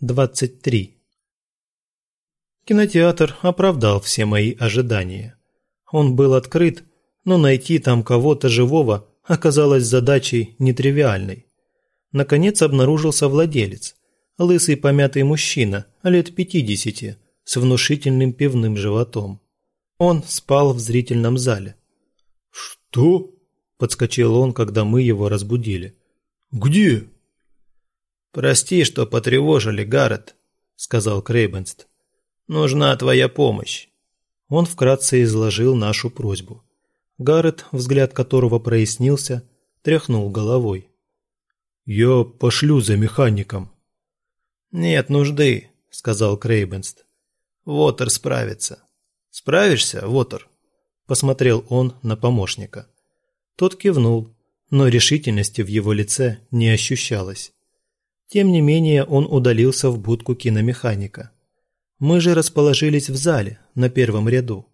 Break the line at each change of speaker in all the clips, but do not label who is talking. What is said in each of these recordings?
23. Кинотеатр оправдал все мои ожидания. Он был открыт, но найти там кого-то живого оказалось задачей нетривиальной. Наконец обнаружился владелец, лысый помятый мужчина, лет 50, с внушительным пивным животом. Он спал в зрительном зале.
«Что?»
– подскочил он, когда мы его разбудили.
«Где?»
«Прости, что потревожили, Гаррет», – сказал Крейбенст. «Нужна твоя помощь».
Он вкратце изложил нашу просьбу. Гаррет, взгляд которого прояснился, тряхнул головой.
«Я пошлю за механиком».
«Нет нужды», – сказал Крейбенст. «Вотер справится». «Справишься, Вотер?» – посмотрел он на помощника.
Тот кивнул, но решительности в его лице не ощущалось. Тем не менее он удалился в будку киномеханика. Мы же расположились в зале, на первом ряду.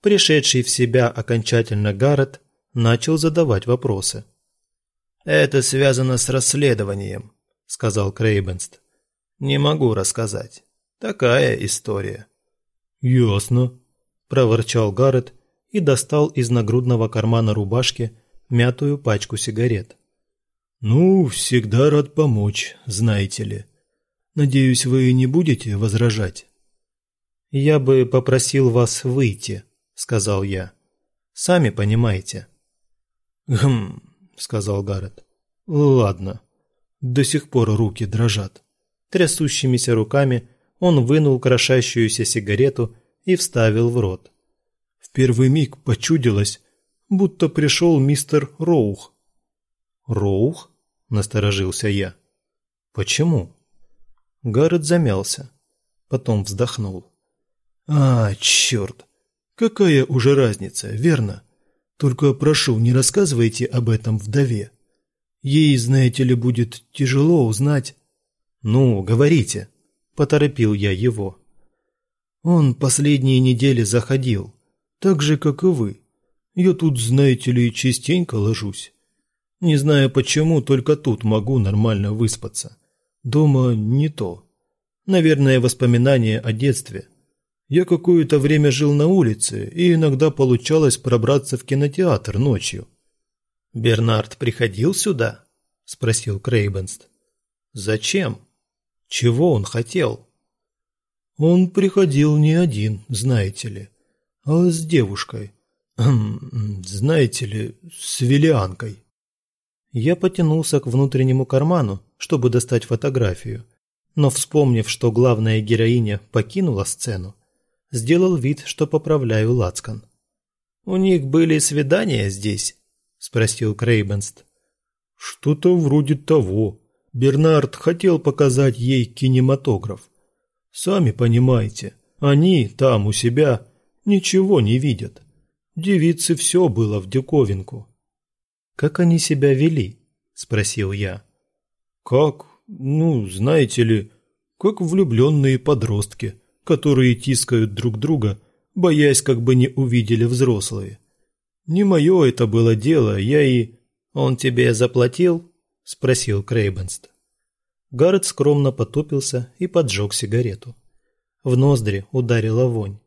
Пришедший в себя окончательно Гаррет начал задавать вопросы.
«Это связано с расследованием», – сказал Крейбенст. «Не могу рассказать. Такая история».
«Ясно», – проворчал Гаррет и достал из нагрудного кармана рубашки мятую пачку сигарет. «Ну, всегда рад помочь, знаете ли. Надеюсь, вы не будете возражать?»
«Я бы попросил вас выйти», — сказал я. «Сами понимаете».
«Гм», — сказал Гаррет. «Ладно. До сих пор руки дрожат».
Трясущимися руками он вынул крошащуюся сигарету и вставил в рот.
В первый миг почудилось, будто пришел мистер Роух.
«Роух?» Насторожился я. Почему? Гаррет замялся, потом вздохнул.
А, черт! Какая уже разница, верно? Только прошу, не рассказывайте об этом вдове. Ей, знаете ли, будет тяжело узнать.
Ну, говорите, поторопил я его.
Он последние недели заходил, так же, как и вы. Я тут, знаете ли, частенько ложусь. Не знаю почему, только тут могу нормально выспаться. Дома не то. Наверное, воспоминания о детстве. Я какое-то время жил на улице, и иногда получалось пробраться в кинотеатр ночью.
«Бернард приходил сюда?» – спросил Крейбенст. «Зачем? Чего он хотел?»
«Он приходил не один, знаете ли, а с девушкой. знаете ли, с Велианкой».
Я потянулся к внутреннему карману, чтобы достать фотографию, но вспомнив, что главная героиня покинула сцену, сделал вид, что поправляю лацкан.
«У них были свидания здесь?» – спросил Крейбенст.
«Что-то вроде того. Бернард хотел показать ей кинематограф. Сами понимаете, они там у себя ничего не видят. Девице все было в диковинку.
«Как они себя вели?» – спросил я.
«Как? Ну, знаете ли, как влюбленные подростки, которые тискают друг друга, боясь, как бы не увидели взрослые. Не мое это было дело, я и...»
«Он тебе заплатил?» – спросил Крейбенст.
Гаррет скромно потупился и поджег сигарету. В ноздри ударила вонь.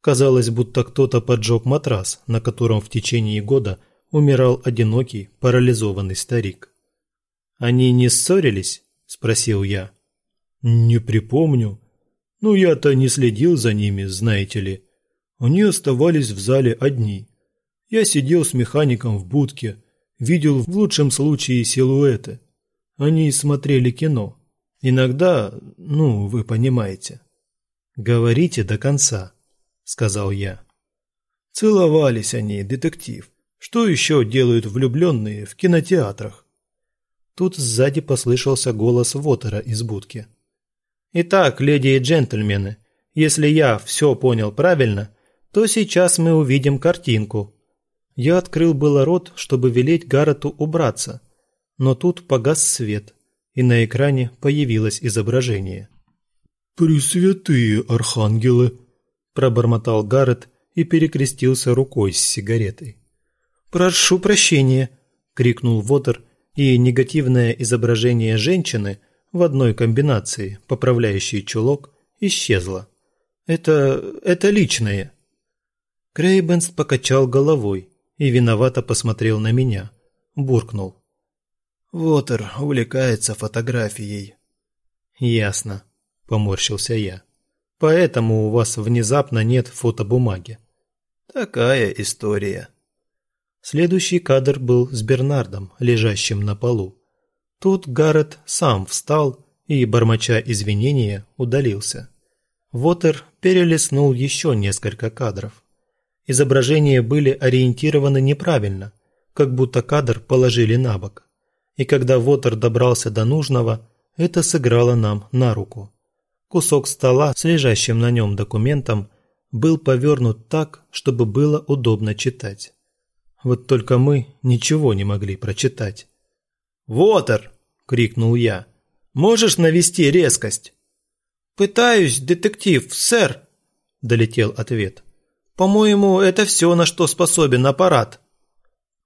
Казалось, будто кто-то поджег матрас, на котором в течение года – умирал одинокий, парализованный старик. «Они не ссорились?» – спросил я.
«Не припомню. Ну, я-то не следил за ними, знаете ли. Они оставались в зале одни. Я сидел с механиком в будке, видел в лучшем случае силуэты. Они смотрели кино. Иногда, ну, вы понимаете».
«Говорите до конца», – сказал я.
Целовались они, детектив. Что еще делают влюбленные в кинотеатрах?
Тут сзади послышался голос Вотера из будки. «Итак, леди и джентльмены, если я все понял правильно, то сейчас мы увидим картинку». Я открыл было рот, чтобы велеть Гаррету убраться, но тут погас свет, и на экране появилось изображение.
«Пресвятые архангелы!» – пробормотал Гаррет и перекрестился рукой с сигаретой.
«Прошу прощения!» – крикнул Вотер, и негативное изображение женщины, в одной комбинации, поправляющей чулок, исчезла. «Это... это личное». Крейбенст покачал головой и виновато посмотрел на меня. Буркнул.
«Вотер увлекается фотографией».
«Ясно», – поморщился я. «Поэтому у вас внезапно нет фотобумаги».
«Такая история».
Следующий кадр был с Бернардом, лежащим на полу. Тут Гаррет сам встал и, бормоча извинения, удалился. Вотер перелистнул еще несколько кадров. Изображения были ориентированы неправильно, как будто кадр положили на бок. И когда Вотер добрался до нужного, это сыграло нам на руку. Кусок стола с лежащим на нем документом был повернут так, чтобы было удобно читать. Вот только мы ничего не могли прочитать.
«Вотер!» – крикнул я. «Можешь навести резкость?»
«Пытаюсь, детектив, сэр!» – долетел ответ.
«По-моему, это все, на что способен аппарат».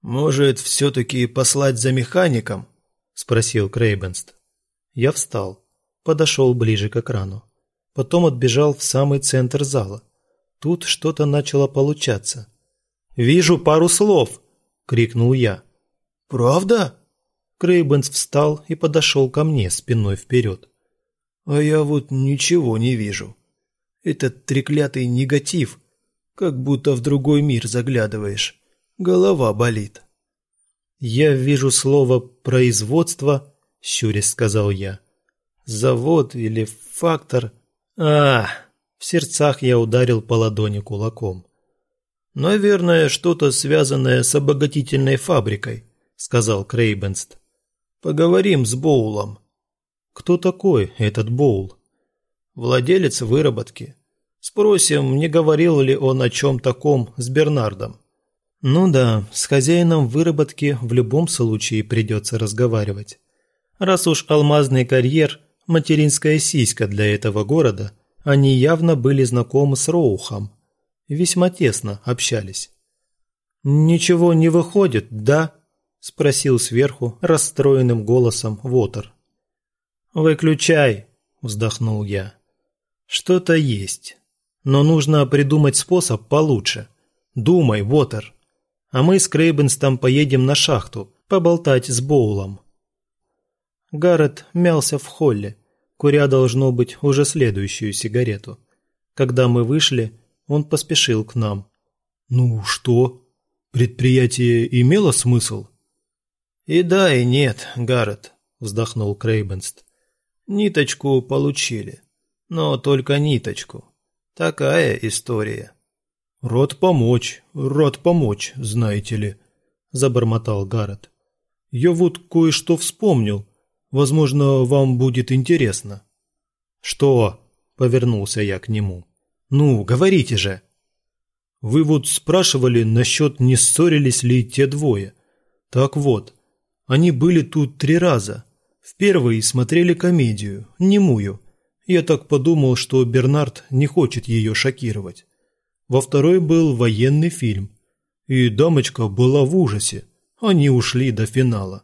«Может, все-таки послать за механиком?» – спросил Крейбенст.
Я встал, подошел ближе к экрану. Потом отбежал в самый центр зала. Тут что-то начало получаться.
«Вижу пару слов!» – крикнул я.
«Правда?»
Крейбенс встал и подошел ко мне спиной вперед.
«А я вот ничего не вижу. Этот треклятый негатив, как будто в другой мир заглядываешь. Голова болит».
«Я вижу слово «производство», – щурясь сказал я. «Завод или фактор?» а В сердцах я ударил по ладони кулаком.
«Наверное, что-то связанное с обогатительной фабрикой», – сказал Крейбенст. «Поговорим с Боулом».
«Кто такой этот Боул?»
«Владелец выработки. Спросим, не говорил ли он о чем таком с Бернардом».
«Ну да, с хозяином выработки в любом случае придется разговаривать. Раз уж алмазный карьер – материнская сиська для этого города, они явно были знакомы с Роухом» весьма тесно общались.
«Ничего не выходит, да?» – спросил сверху расстроенным голосом Вотер.
«Выключай», – вздохнул я. «Что-то есть, но нужно придумать способ получше. Думай, Вотер. А мы с Крейбенстом поедем на шахту, поболтать с Боулом». Гаррет мялся в холле, куря должно быть уже следующую сигарету. Когда мы вышли, он поспешил к нам.
«Ну что? Предприятие имело смысл?»
«И да, и нет, Гаррет», – вздохнул Крейбенст. «Ниточку получили, но только ниточку. Такая история».
«Рад помочь, рад помочь, знаете ли», – забормотал Гаррет. «Я вот кое-что вспомнил. Возможно, вам будет интересно».
«Что?» – повернулся я к нему. Ну, говорите же.
Вы вот спрашивали насчет, не ссорились ли те двое. Так вот, они были тут три раза. В первый смотрели комедию, немую. Я так подумал, что Бернард не хочет ее шокировать. Во второй был военный фильм. И дамочка была в ужасе. Они ушли до финала.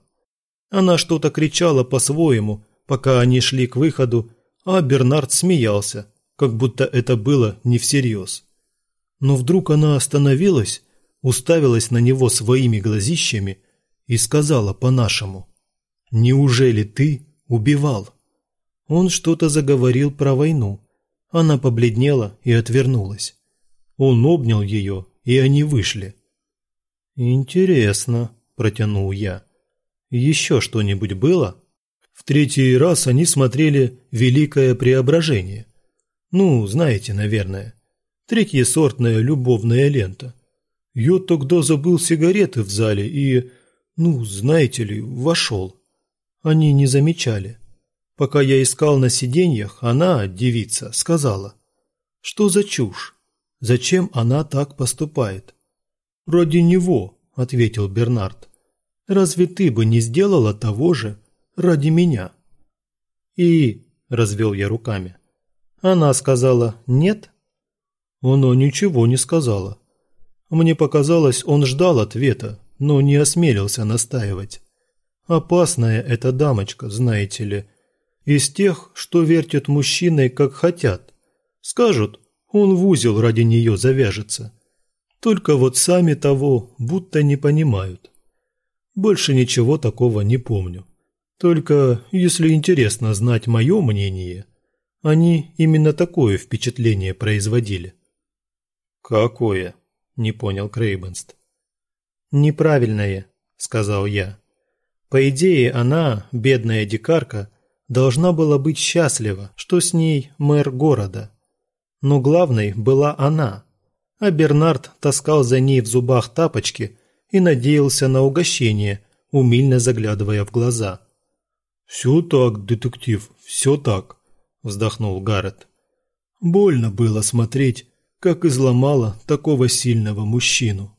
Она что-то кричала по-своему, пока они шли к выходу, а Бернард смеялся, как будто это было не всерьез. Но вдруг она остановилась, уставилась на него своими глазищами и сказала по-нашему «Неужели ты убивал?» Он что-то заговорил про войну. Она побледнела и отвернулась. Он обнял ее, и они вышли.
«Интересно», – протянул я. «Еще что-нибудь было?»
В третий раз они смотрели «Великое преображение». Ну, знаете, наверное. Третьесортная любовная лента. Я тогда забыл сигареты в зале и, ну, знаете ли, вошел. Они не замечали. Пока я искал на сиденьях, она, девица, сказала. Что за чушь? Зачем она так поступает? Ради него, ответил Бернард. Разве ты бы не сделала того же ради меня?
И, развел я руками, она сказала «нет».
Она ничего не сказала. Мне показалось, он ждал ответа, но не осмелился настаивать. Опасная эта дамочка, знаете ли. Из тех, что вертят мужчиной, как хотят. Скажут, он в узел ради нее завяжется. Только вот сами того будто не понимают. Больше ничего такого не помню. Только, если интересно знать мое мнение, они именно такое впечатление производили.
«Какое?» – не понял Крейбенст.
«Неправильное», – сказал я. По идее, она, бедная дикарка, должна была быть счастлива, что с ней мэр города. Но главной была она, а Бернард таскал за ней в зубах тапочки и надеялся на угощение, умильно заглядывая в глаза.
«Все так, детектив, все так», – вздохнул Гаррет. «Больно было смотреть, как изломала такого сильного мужчину».